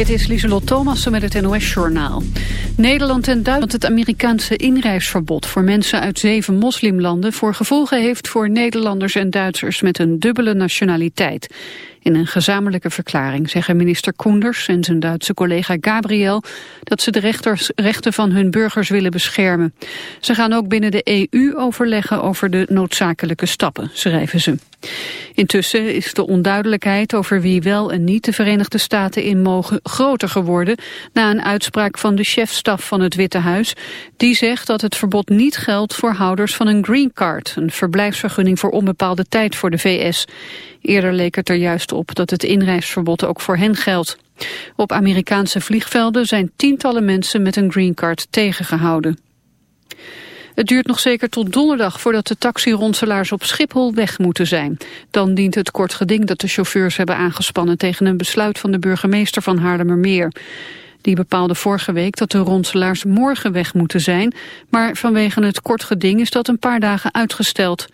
Dit is Lieselot Thomassen met het NOS-journaal. Nederland en Duitsland het Amerikaanse inreisverbod voor mensen uit zeven moslimlanden... voor gevolgen heeft voor Nederlanders en Duitsers met een dubbele nationaliteit. In een gezamenlijke verklaring zeggen minister Koenders en zijn Duitse collega Gabriel dat ze de rechters, rechten van hun burgers willen beschermen. Ze gaan ook binnen de EU overleggen over de noodzakelijke stappen, schrijven ze. Intussen is de onduidelijkheid over wie wel en niet de Verenigde Staten in mogen groter geworden na een uitspraak van de chefstaf van het Witte Huis. Die zegt dat het verbod niet geldt voor houders van een green card, een verblijfsvergunning voor onbepaalde tijd voor de VS. Eerder leek het er juist op dat het inreisverbod ook voor hen geldt. Op Amerikaanse vliegvelden zijn tientallen mensen met een green card tegengehouden. Het duurt nog zeker tot donderdag voordat de taxironselaars op Schiphol weg moeten zijn. Dan dient het kort geding dat de chauffeurs hebben aangespannen tegen een besluit van de burgemeester van Haarlemmermeer. Die bepaalde vorige week dat de ronselaars morgen weg moeten zijn, maar vanwege het kort geding is dat een paar dagen uitgesteld.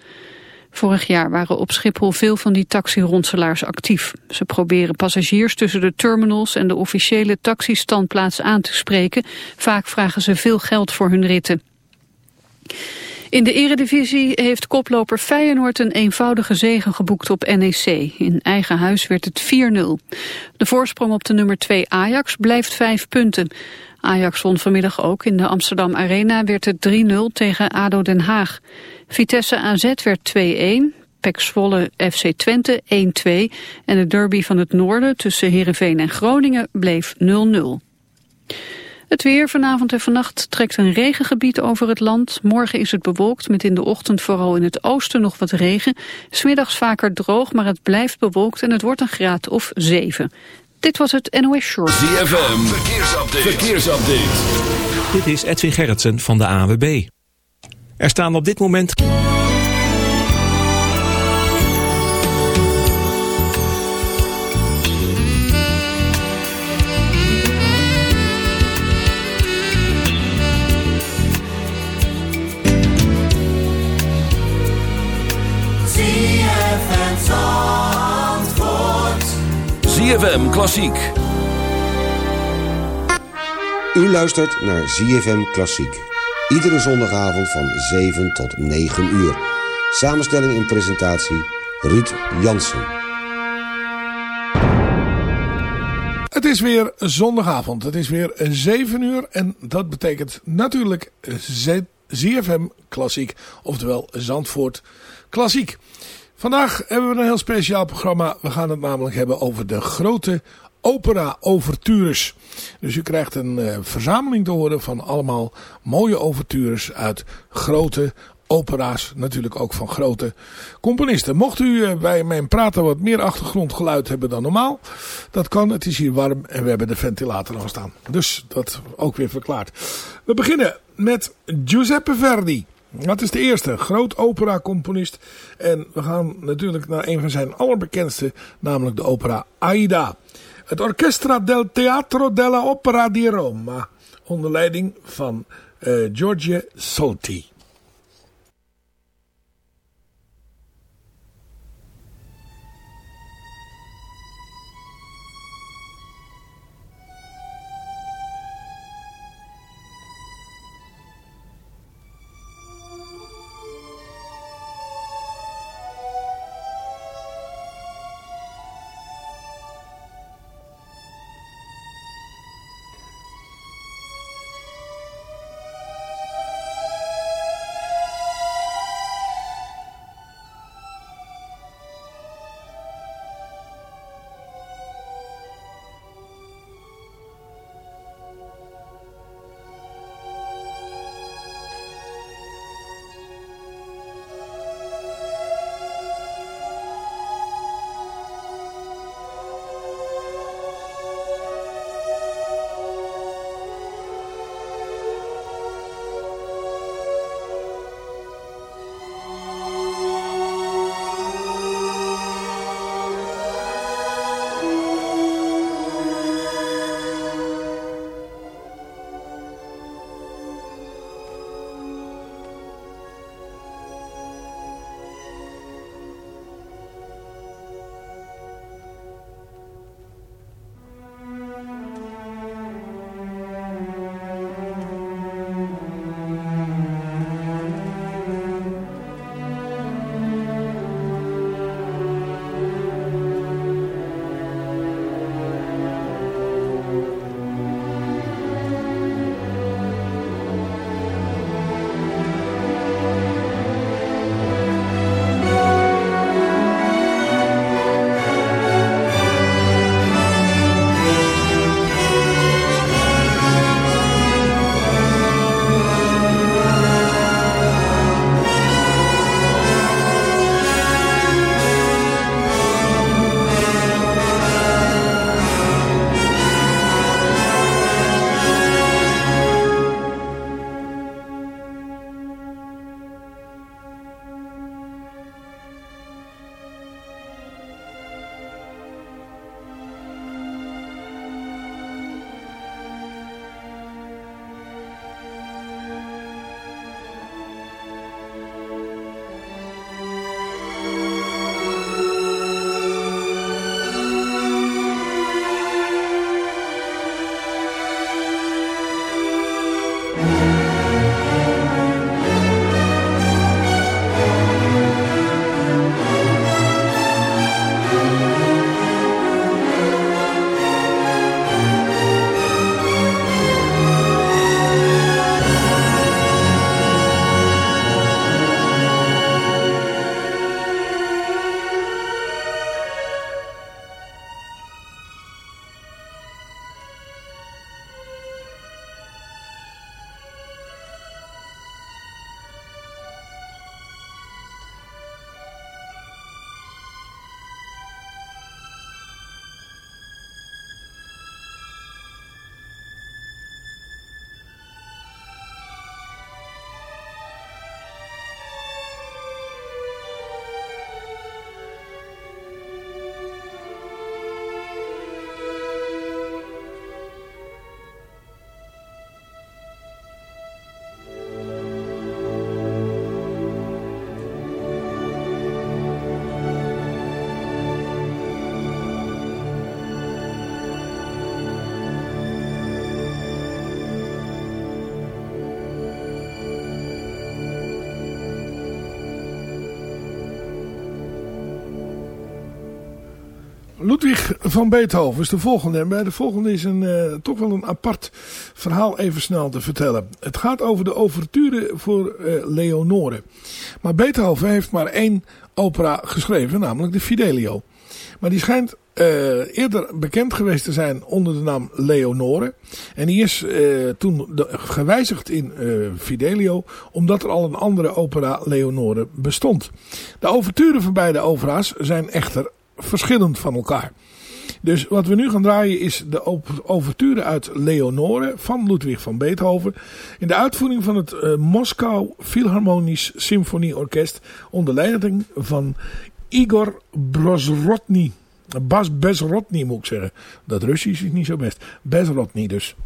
Vorig jaar waren op Schiphol veel van die taxironselaars actief. Ze proberen passagiers tussen de terminals en de officiële taxistandplaats aan te spreken. Vaak vragen ze veel geld voor hun ritten. In de eredivisie heeft koploper Feyenoord een eenvoudige zegen geboekt op NEC. In eigen huis werd het 4-0. De voorsprong op de nummer 2 Ajax blijft 5 punten. Ajax won vanmiddag ook. In de Amsterdam Arena werd het 3-0 tegen ADO Den Haag. Vitesse AZ werd 2-1. Pek Zwolle FC Twente 1-2. En de derby van het noorden tussen Heerenveen en Groningen bleef 0-0. Het weer vanavond en vannacht trekt een regengebied over het land. Morgen is het bewolkt met in de ochtend vooral in het oosten nog wat regen. Smiddags vaker droog, maar het blijft bewolkt en het wordt een graad of 7. Dit was het NOS Short. ZFM, verkeersupdate. verkeersupdate. Dit is Edwin Gerritsen van de AWB. Er staan op dit moment... ZFM Klassiek. U luistert naar ZFM Klassiek. Iedere zondagavond van 7 tot 9 uur. Samenstelling en presentatie Ruud Jansen. Het is weer zondagavond. Het is weer 7 uur en dat betekent natuurlijk ZFM Klassiek. Oftewel Zandvoort Klassiek. Vandaag hebben we een heel speciaal programma. We gaan het namelijk hebben over de grote opera-overtures. Dus u krijgt een uh, verzameling te horen van allemaal mooie overtures uit grote opera's. Natuurlijk ook van grote componisten. Mocht u uh, bij mijn praten wat meer achtergrondgeluid hebben dan normaal. Dat kan, het is hier warm en we hebben de ventilator al staan. Dus dat ook weer verklaard. We beginnen met Giuseppe Verdi. Dat is de eerste, groot opera-componist. En we gaan natuurlijk naar een van zijn allerbekendste, namelijk de opera Aida. Het Orchestra del Teatro della Opera di Roma, onder leiding van uh, Giorgio Solti. Ludwig van Beethoven is de volgende. En bij de volgende is een, uh, toch wel een apart verhaal even snel te vertellen. Het gaat over de overture voor uh, Leonore. Maar Beethoven heeft maar één opera geschreven, namelijk de Fidelio. Maar die schijnt uh, eerder bekend geweest te zijn onder de naam Leonore. En die is toen gewijzigd in Fidelio, omdat er al een andere opera Leonore bestond. De overturen van beide opera's zijn echter verschillend van elkaar. Dus wat we nu gaan draaien is de overture uit Leonore van Ludwig van Beethoven. In de uitvoering van het uh, Moskou Philharmonisch Symfonieorkest onder leiding van Igor Brozrotny. Bas Bezrotny moet ik zeggen. Dat Russisch is niet zo best. Bezrotny dus.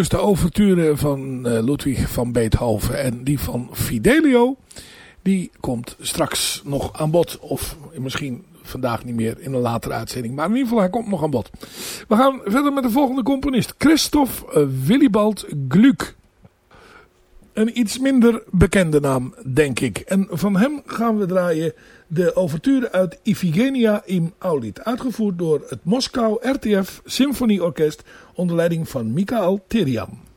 Dus de overture van uh, Ludwig van Beethoven en die van Fidelio. Die komt straks nog aan bod. Of misschien vandaag niet meer in een latere uitzending. Maar in ieder geval, hij komt nog aan bod. We gaan verder met de volgende componist. Christoph eh, Willibald Gluck. Een iets minder bekende naam, denk ik. En van hem gaan we draaien de overture uit Iphigenia im Aulit. Uitgevoerd door het Moskou RTF Symfonieorkest onder leiding van Mikhail Terian.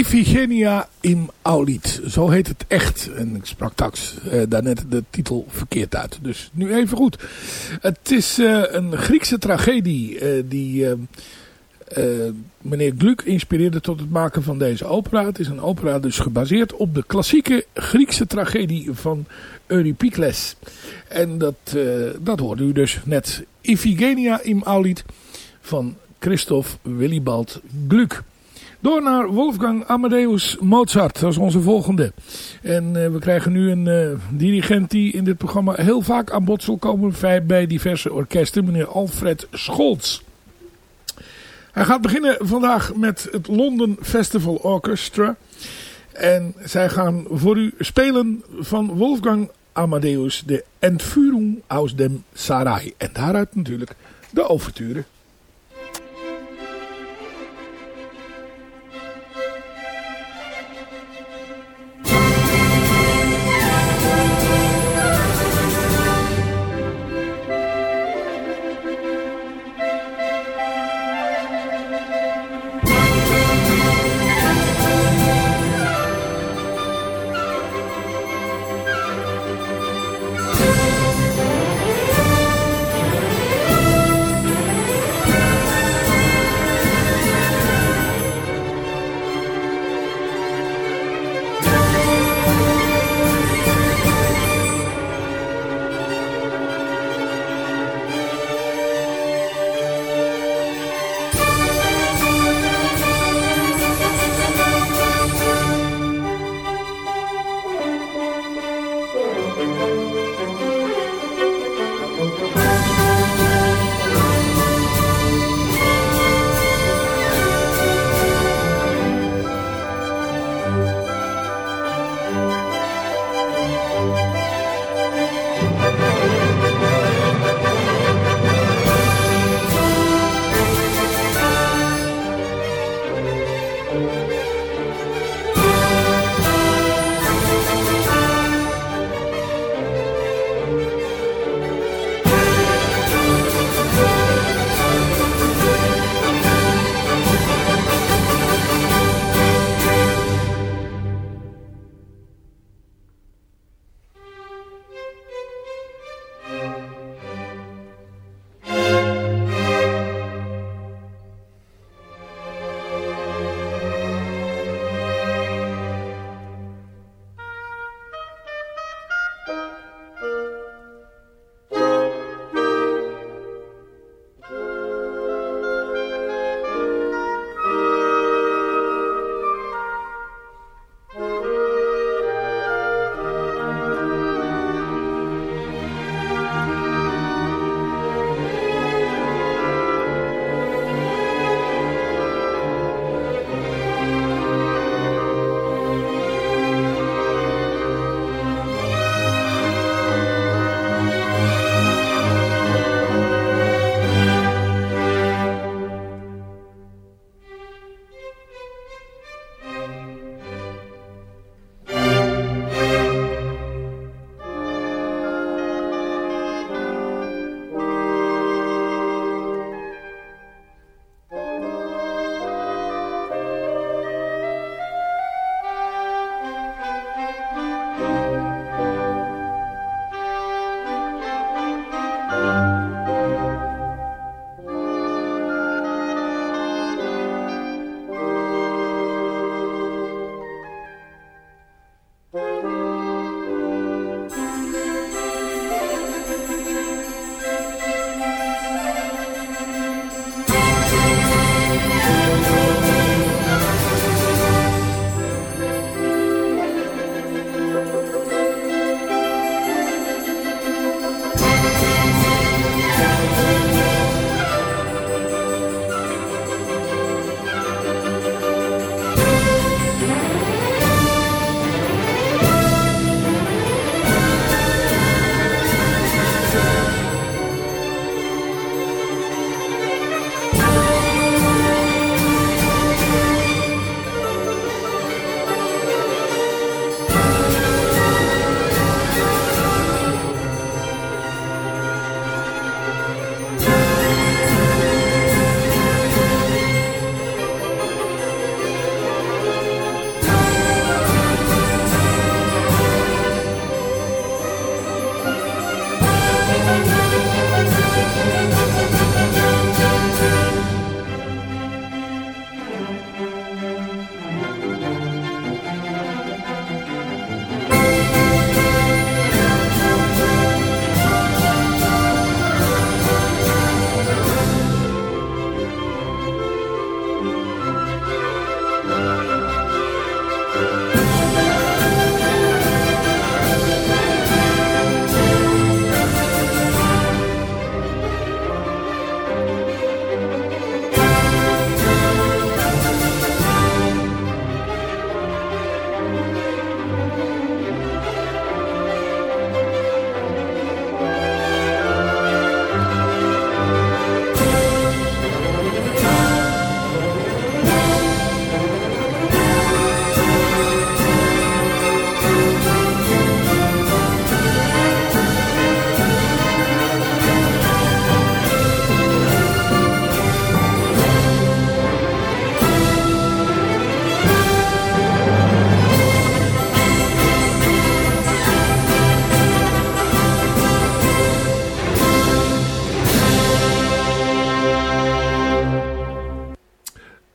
Iphigenia im Aulit. Zo heet het echt. En ik sprak straks uh, daarnet de titel verkeerd uit. Dus nu even goed. Het is uh, een Griekse tragedie uh, die meneer Gluck inspireerde tot het maken van deze opera. Het is een opera dus gebaseerd op de klassieke Griekse tragedie van Euripicles. En dat, dat hoorde u dus net. Iphigenia im Aulit van Christoph Willibald Gluck. Door naar Wolfgang Amadeus Mozart. Dat is onze volgende. En uh, we krijgen nu een uh, dirigent die in dit programma heel vaak aan bod zal komen bij diverse orkesten. Meneer Alfred Scholz. Hij gaat beginnen vandaag met het London Festival Orchestra. En zij gaan voor u spelen van Wolfgang Amadeus de Entführung aus dem Sarai. En daaruit natuurlijk de overture.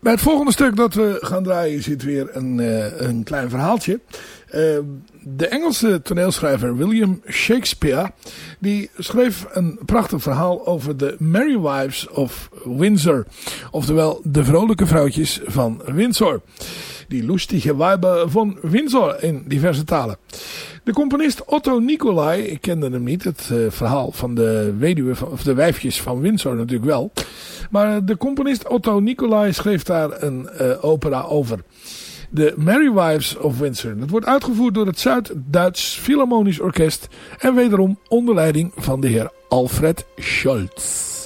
Bij het volgende stuk dat we gaan draaien zit weer een, een klein verhaaltje. de Engelse toneelschrijver William Shakespeare die schreef een prachtig verhaal over de Merry Wives of Windsor. Oftewel de vrolijke vrouwtjes van Windsor. Die lustige Weiber van Windsor in diverse talen. De componist Otto Nicolai, ik kende hem niet, het uh, verhaal van de weduwe, of de wijfjes van Windsor natuurlijk wel. Maar de componist Otto Nicolai schreef daar een opera over. De Merry Wives of Windsor. Dat wordt uitgevoerd door het Zuid-Duits Philharmonisch Orkest en wederom onder leiding van de heer Alfred Scholz.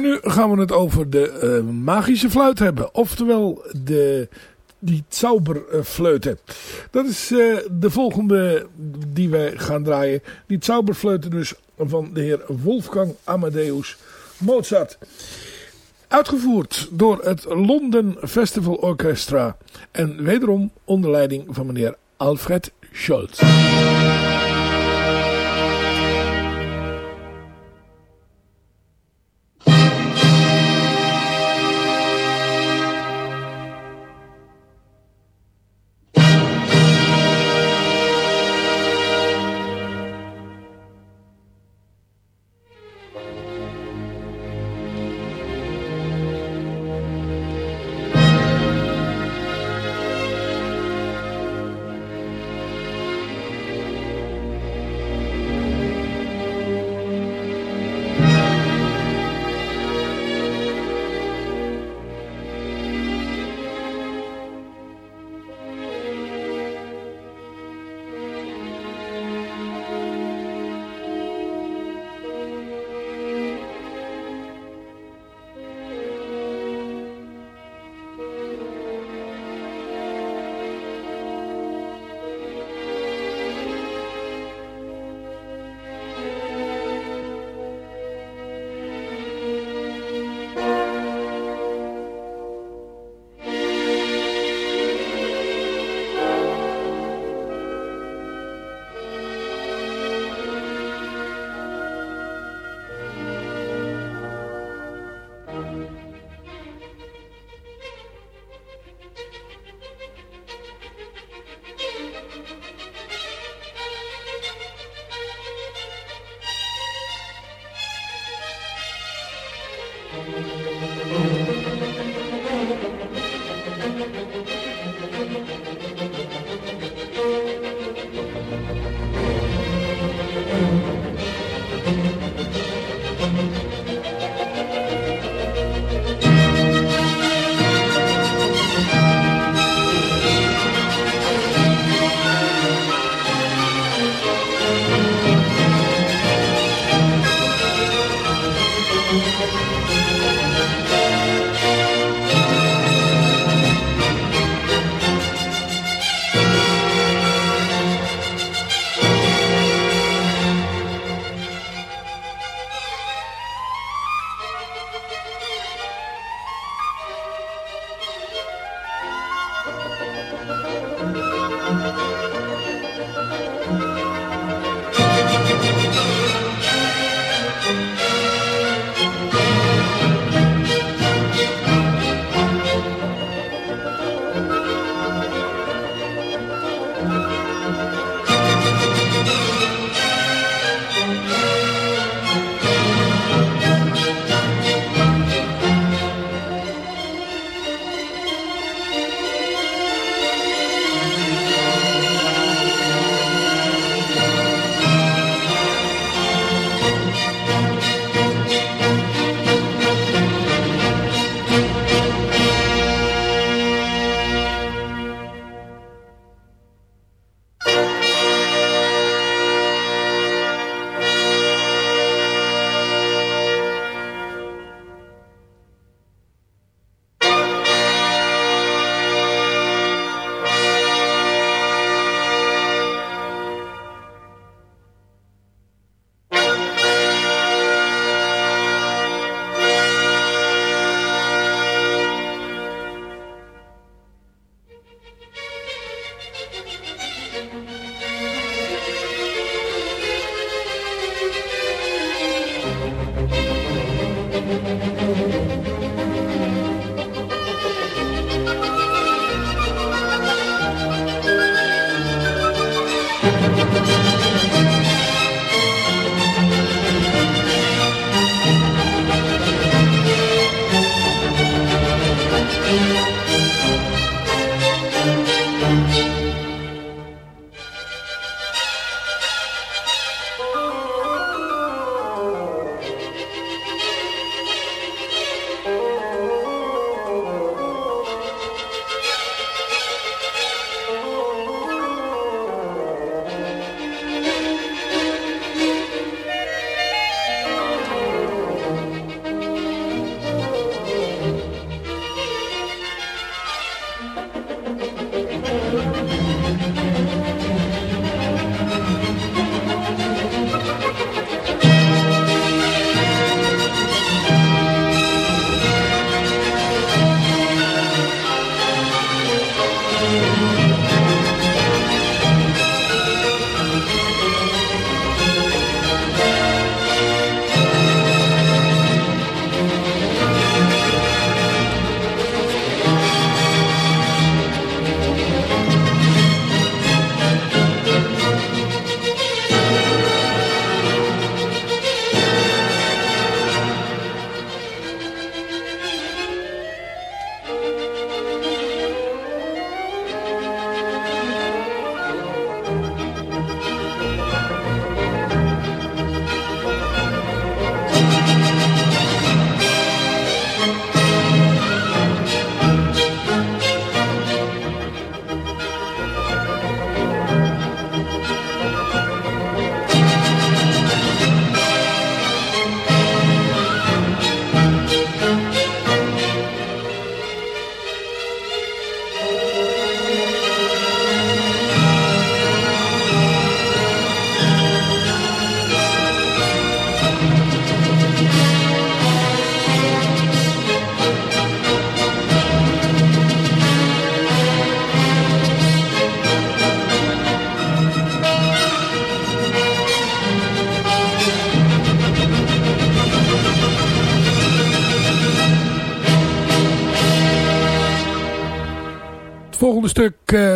En nu gaan we het over de uh, magische fluit hebben. Oftewel de, die Zauberfleuten. Dat is uh, de volgende die wij gaan draaien. Die Zauberfleuten dus van de heer Wolfgang Amadeus Mozart. Uitgevoerd door het London Festival Orchestra. En wederom onder leiding van meneer Alfred Scholz.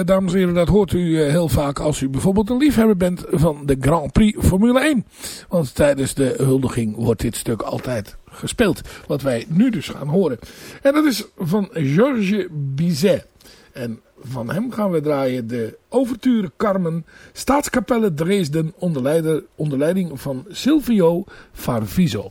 Dames en heren, dat hoort u uh, heel vaak als u bijvoorbeeld een liefhebber bent van de Grand Prix Formule 1. Want tijdens de huldiging wordt dit stuk altijd gespeeld. Wat wij nu dus gaan horen. En dat is van Georges Bizet. En van hem gaan we draaien de overture Carmen, Staatskapelle Dresden onder, onder leiding van Silvio Farviso.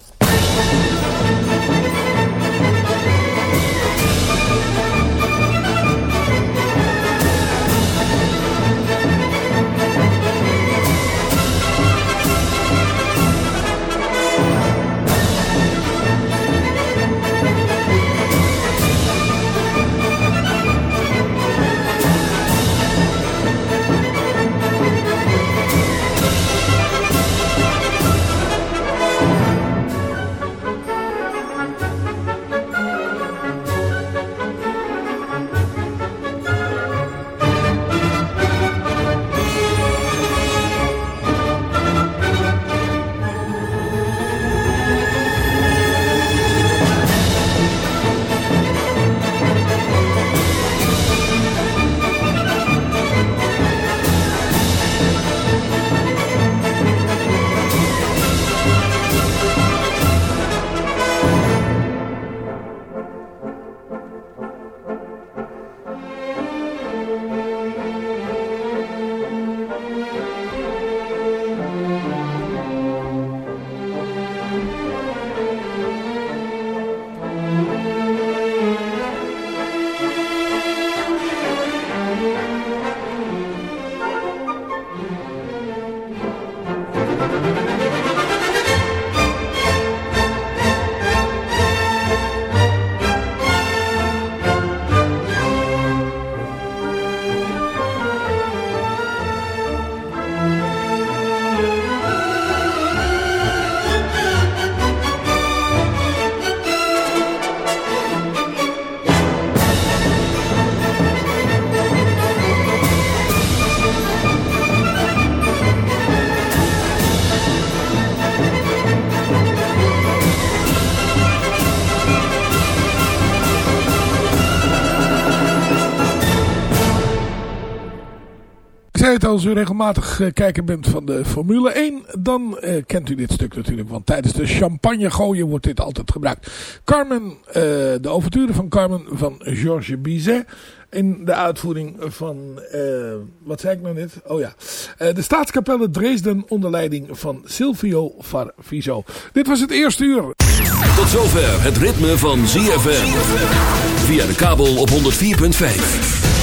Als u regelmatig uh, kijker bent van de Formule 1, dan uh, kent u dit stuk natuurlijk. Want tijdens de champagne gooien wordt dit altijd gebruikt. Carmen, uh, de overture van Carmen van Georges Bizet. In de uitvoering van, wat zei ik nou net? Oh ja, de Staatskapelle Dresden onder leiding van Silvio Farviso. Dit was het eerste uur. Tot zover het ritme van ZFM. Via de kabel op 104.5.